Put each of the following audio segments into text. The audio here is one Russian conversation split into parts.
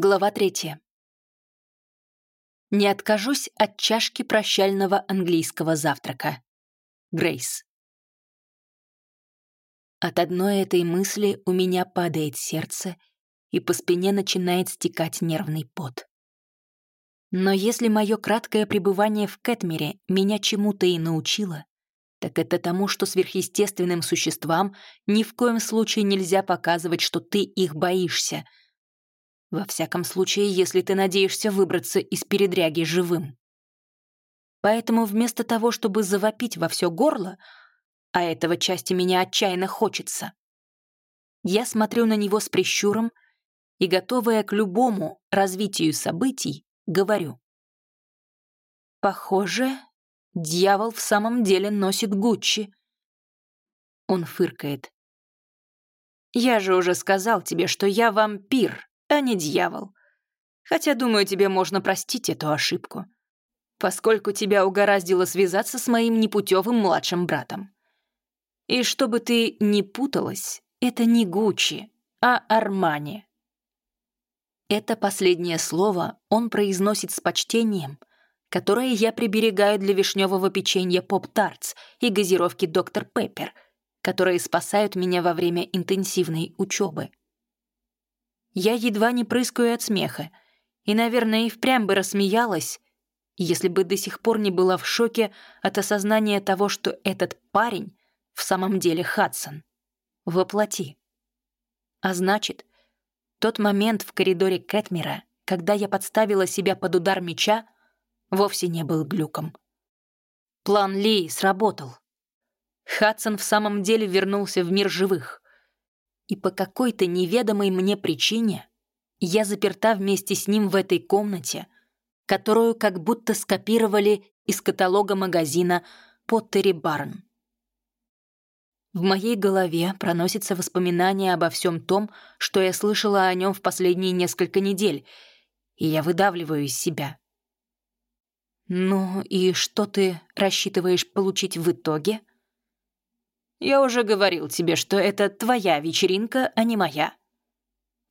Глава третья. Не откажусь от чашки прощального английского завтрака. Грейс. От одной этой мысли у меня падает сердце, и по спине начинает стекать нервный пот. Но если мое краткое пребывание в Кэтмере меня чему-то и научило, так это тому, что сверхъестественным существам ни в коем случае нельзя показывать, что ты их боишься — во всяком случае, если ты надеешься выбраться из передряги живым. Поэтому вместо того, чтобы завопить во все горло, а этого части меня отчаянно хочется, я смотрю на него с прищуром и, готовая к любому развитию событий, говорю. «Похоже, дьявол в самом деле носит Гуччи». Он фыркает. «Я же уже сказал тебе, что я вампир, а не дьявол. Хотя, думаю, тебе можно простить эту ошибку, поскольку тебя угораздило связаться с моим непутевым младшим братом. И чтобы ты не путалась, это не Гуччи, а Армани. Это последнее слово он произносит с почтением, которое я приберегаю для вишневого печенья Поп-Тартс и газировки Доктор Пеппер, которые спасают меня во время интенсивной учебы. Я едва не прыскаю от смеха. И, наверное, и впрямь бы рассмеялась, если бы до сих пор не была в шоке от осознания того, что этот парень в самом деле Хадсон. Воплоти. А значит, тот момент в коридоре Кэтмера, когда я подставила себя под удар меча, вовсе не был глюком. План Ли сработал. Хадсон в самом деле вернулся в мир живых. И по какой-то неведомой мне причине я заперта вместе с ним в этой комнате, которую как будто скопировали из каталога магазина «Поттери Барн». В моей голове проносится воспоминание обо всем том, что я слышала о нем в последние несколько недель, и я выдавливаю из себя. «Ну и что ты рассчитываешь получить в итоге?» Я уже говорил тебе, что это твоя вечеринка, а не моя».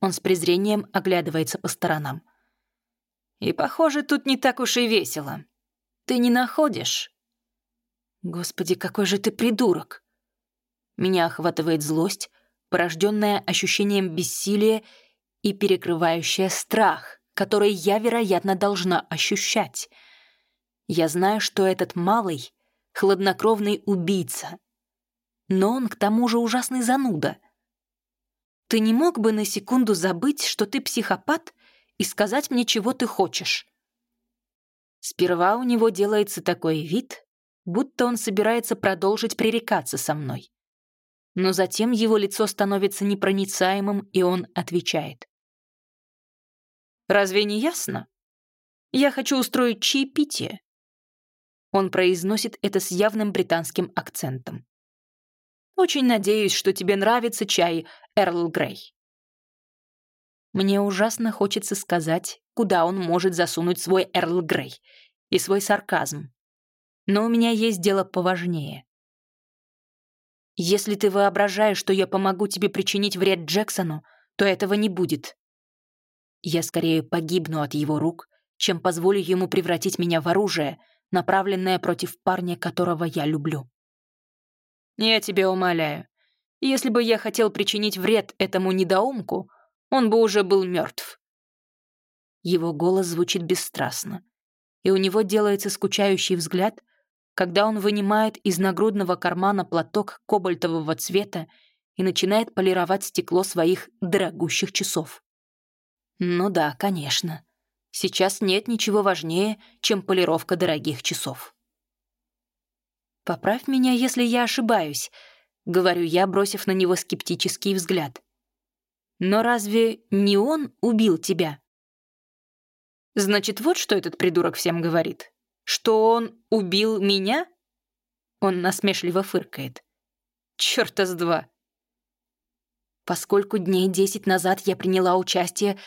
Он с презрением оглядывается по сторонам. «И, похоже, тут не так уж и весело. Ты не находишь?» «Господи, какой же ты придурок!» Меня охватывает злость, порожденная ощущением бессилия и перекрывающая страх, который я, вероятно, должна ощущать. Я знаю, что этот малый — хладнокровный убийца, но он к тому же ужасный зануда. Ты не мог бы на секунду забыть, что ты психопат, и сказать мне, чего ты хочешь? Сперва у него делается такой вид, будто он собирается продолжить пререкаться со мной. Но затем его лицо становится непроницаемым, и он отвечает. «Разве не ясно? Я хочу устроить чаепитие». Он произносит это с явным британским акцентом. Очень надеюсь, что тебе нравится чай Эрл Грей». Мне ужасно хочется сказать, куда он может засунуть свой Эрл Грей и свой сарказм. Но у меня есть дело поважнее. Если ты воображаешь, что я помогу тебе причинить вред Джексону, то этого не будет. Я скорее погибну от его рук, чем позволю ему превратить меня в оружие, направленное против парня, которого я люблю. Я тебя умоляю, если бы я хотел причинить вред этому недоумку, он бы уже был мертв. Его голос звучит бесстрастно, и у него делается скучающий взгляд, когда он вынимает из нагрудного кармана платок кобальтового цвета и начинает полировать стекло своих дорогущих часов. Ну да, конечно. Сейчас нет ничего важнее, чем полировка дорогих часов. «Поправь меня, если я ошибаюсь», — говорю я, бросив на него скептический взгляд. «Но разве не он убил тебя?» «Значит, вот что этот придурок всем говорит. Что он убил меня?» Он насмешливо фыркает. «Чёрта с два!» Поскольку дней десять назад я приняла участие,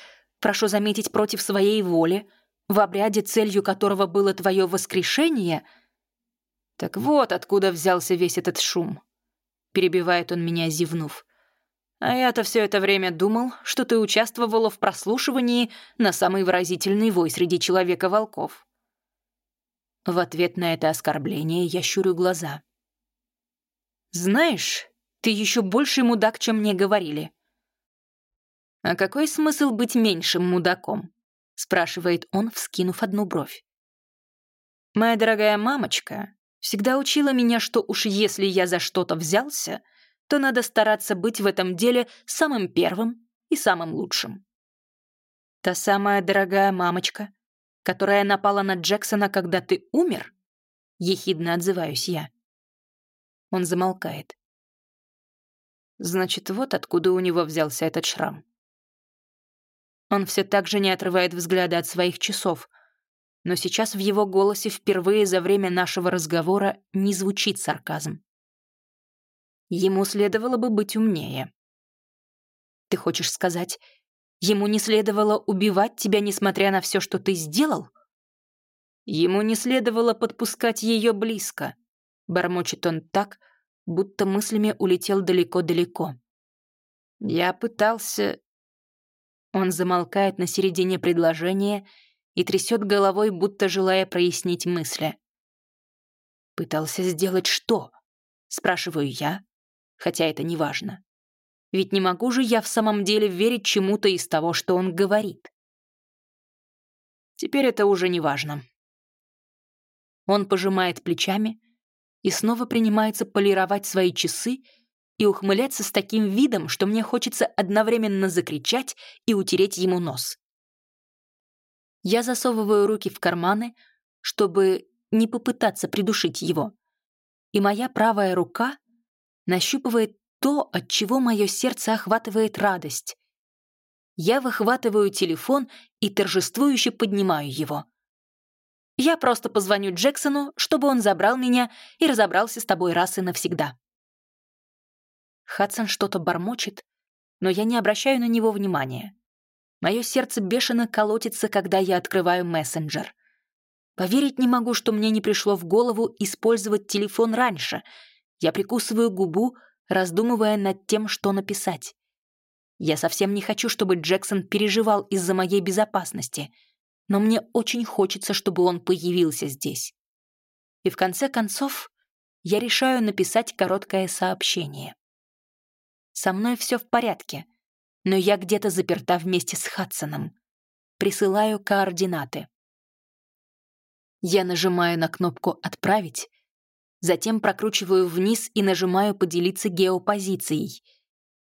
прошу заметить, против своей воли, в обряде, целью которого было твое воскрешение — «Так вот откуда взялся весь этот шум», — перебивает он меня, зевнув. А я-то все это время думал, что ты участвовала в прослушивании на самый выразительный вой среди человека-волков. В ответ на это оскорбление я щурю глаза. «Знаешь, ты еще больше мудак, чем мне говорили». «А какой смысл быть меньшим мудаком?» — спрашивает он, вскинув одну бровь. «Моя дорогая мамочка всегда учила меня, что уж если я за что-то взялся, то надо стараться быть в этом деле самым первым и самым лучшим». «Та самая дорогая мамочка, которая напала на Джексона, когда ты умер?» — ехидно отзываюсь я. Он замолкает. Значит, вот откуда у него взялся этот шрам. Он все так же не отрывает взгляда от своих часов, но сейчас в его голосе впервые за время нашего разговора не звучит сарказм. Ему следовало бы быть умнее. Ты хочешь сказать, ему не следовало убивать тебя, несмотря на все, что ты сделал? Ему не следовало подпускать ее близко. Бормочет он так, будто мыслями улетел далеко-далеко. Я пытался он замолкает на середине предложения и трясет головой, будто желая прояснить мысли. «Пытался сделать что?» — спрашиваю я, хотя это не важно. Ведь не могу же я в самом деле верить чему-то из того, что он говорит. Теперь это уже не важно. Он пожимает плечами и снова принимается полировать свои часы и ухмыляться с таким видом, что мне хочется одновременно закричать и утереть ему нос. Я засовываю руки в карманы, чтобы не попытаться придушить его, и моя правая рука нащупывает то, от чего мое сердце охватывает радость. Я выхватываю телефон и торжествующе поднимаю его. Я просто позвоню Джексону, чтобы он забрал меня и разобрался с тобой раз и навсегда. Хадсон что-то бормочет, но я не обращаю на него внимания. Мое сердце бешено колотится, когда я открываю мессенджер. Поверить не могу, что мне не пришло в голову использовать телефон раньше. Я прикусываю губу, раздумывая над тем, что написать. Я совсем не хочу, чтобы Джексон переживал из-за моей безопасности, но мне очень хочется, чтобы он появился здесь. И в конце концов я решаю написать короткое сообщение. Со мной все в порядке, но я где-то заперта вместе с Хадсоном. Присылаю координаты. Я нажимаю на кнопку «Отправить», затем прокручиваю вниз и нажимаю «Поделиться геопозицией»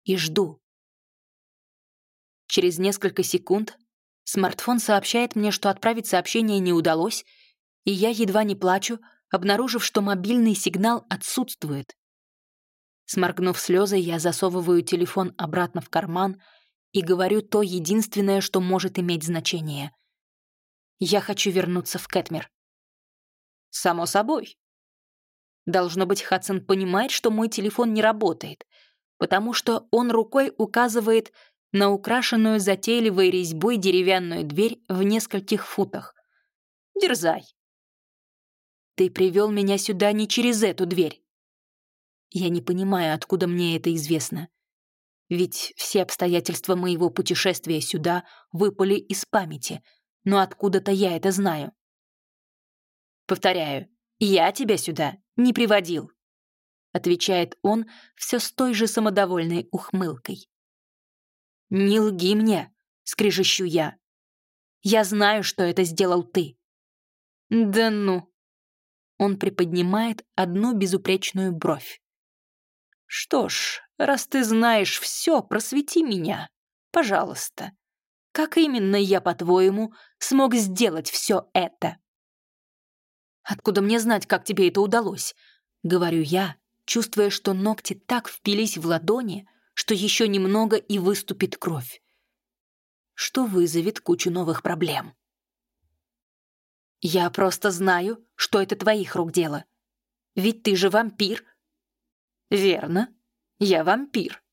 и жду. Через несколько секунд смартфон сообщает мне, что отправить сообщение не удалось, и я едва не плачу, обнаружив, что мобильный сигнал отсутствует. Сморгнув слезы, я засовываю телефон обратно в карман и говорю то единственное, что может иметь значение. Я хочу вернуться в Кэтмер. Само собой. Должно быть, Хадсон понимает, что мой телефон не работает, потому что он рукой указывает на украшенную затейливой резьбой деревянную дверь в нескольких футах. Дерзай. Ты привел меня сюда не через эту дверь. Я не понимаю, откуда мне это известно. Ведь все обстоятельства моего путешествия сюда выпали из памяти, но откуда-то я это знаю. Повторяю, я тебя сюда не приводил, отвечает он все с той же самодовольной ухмылкой. «Не лги мне», — скрежещу я. «Я знаю, что это сделал ты». «Да ну». Он приподнимает одну безупречную бровь. «Что ж, раз ты знаешь все, просвети меня. Пожалуйста. Как именно я, по-твоему, смог сделать все это?» «Откуда мне знать, как тебе это удалось?» — говорю я, чувствуя, что ногти так впились в ладони, что еще немного и выступит кровь, что вызовет кучу новых проблем. «Я просто знаю, что это твоих рук дело. Ведь ты же вампир, «Верно. Я вампир.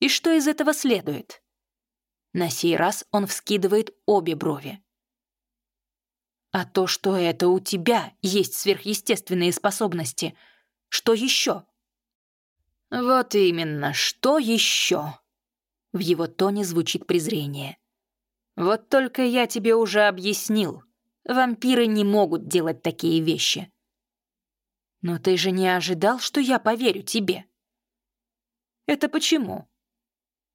И что из этого следует?» На сей раз он вскидывает обе брови. «А то, что это у тебя есть сверхъестественные способности, что еще?» «Вот именно, что еще?» В его тоне звучит презрение. «Вот только я тебе уже объяснил. Вампиры не могут делать такие вещи». «Но ты же не ожидал, что я поверю тебе?» «Это почему?»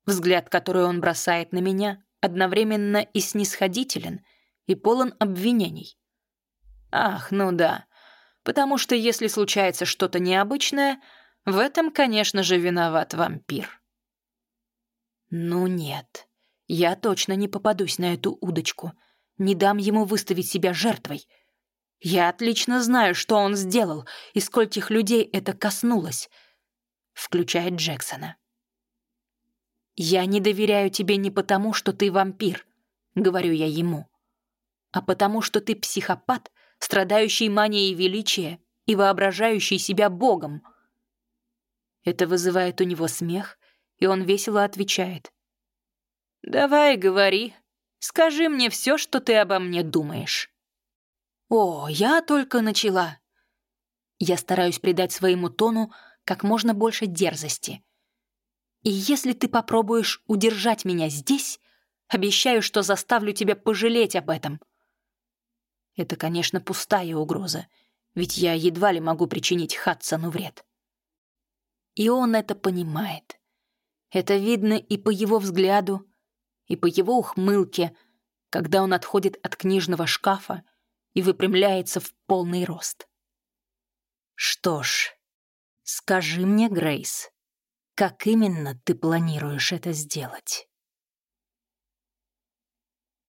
Взгляд, который он бросает на меня, одновременно и снисходителен, и полон обвинений. «Ах, ну да. Потому что если случается что-то необычное, в этом, конечно же, виноват вампир». «Ну нет, я точно не попадусь на эту удочку. Не дам ему выставить себя жертвой. Я отлично знаю, что он сделал и скольких людей это коснулось», — включает Джексона. «Я не доверяю тебе не потому, что ты вампир», — говорю я ему, «а потому, что ты психопат, страдающий манией величия и воображающий себя богом». Это вызывает у него смех, и он весело отвечает. «Давай, говори. Скажи мне все, что ты обо мне думаешь». «О, я только начала». Я стараюсь придать своему тону как можно больше дерзости. И если ты попробуешь удержать меня здесь, обещаю, что заставлю тебя пожалеть об этом. Это, конечно, пустая угроза, ведь я едва ли могу причинить Хадсону вред. И он это понимает. Это видно и по его взгляду, и по его ухмылке, когда он отходит от книжного шкафа и выпрямляется в полный рост. «Что ж, скажи мне, Грейс, как именно ты планируешь это сделать?»